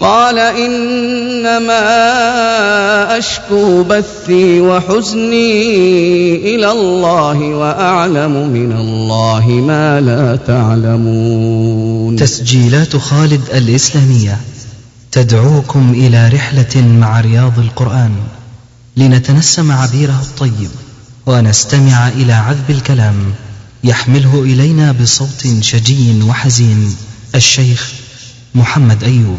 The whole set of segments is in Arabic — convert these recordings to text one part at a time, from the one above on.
قال إنما أشكو بثي وحزني إلى الله وأعلم من الله ما لا تعلمون. تسجيلات خالد الإسلامية تدعوكم إلى رحلة مع رياض القرآن لنتنسم عبيره الطيب ونستمع إلى عذب الكلام يحمله إلينا بصوت شجي وحزين الشيخ محمد أيوب.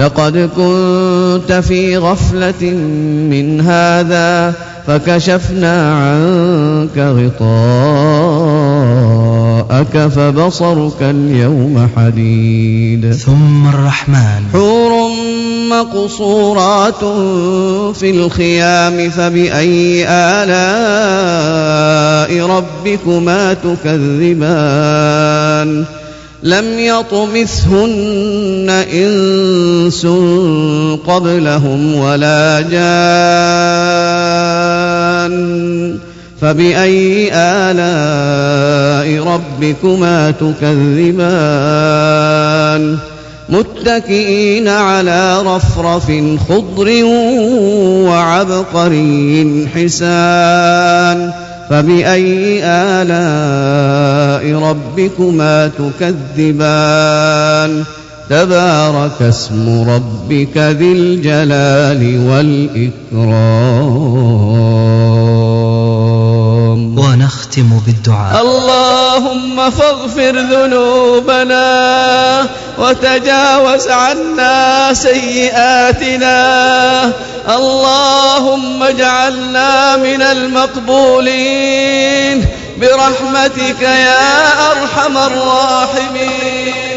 لقد كنت في غفلة من هذا فكشفنا عنك غطاءك فبصرك اليوم حديد. ثم الرحمن. حور مقصورات في الخيام فبأي آلاء ربكما تكذبان؟ لم يطمثهن إنس قبلهم ولا جان فبأي آلاء ربكما تكذبان؟ متكئين على رفرف خضر وعبقري حسان فبأي آلاء ربكما تكذبان؟ تبارك اسم ربك ذي الجلال والإكرام. ونختم بالدعاء. اللهم فاغفر ذنوبنا وتجاوز عنا سيئاتنا. اللهم اجعلنا من المقبولين برحمتك يا أرحم الراحمين.